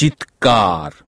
चित्कार।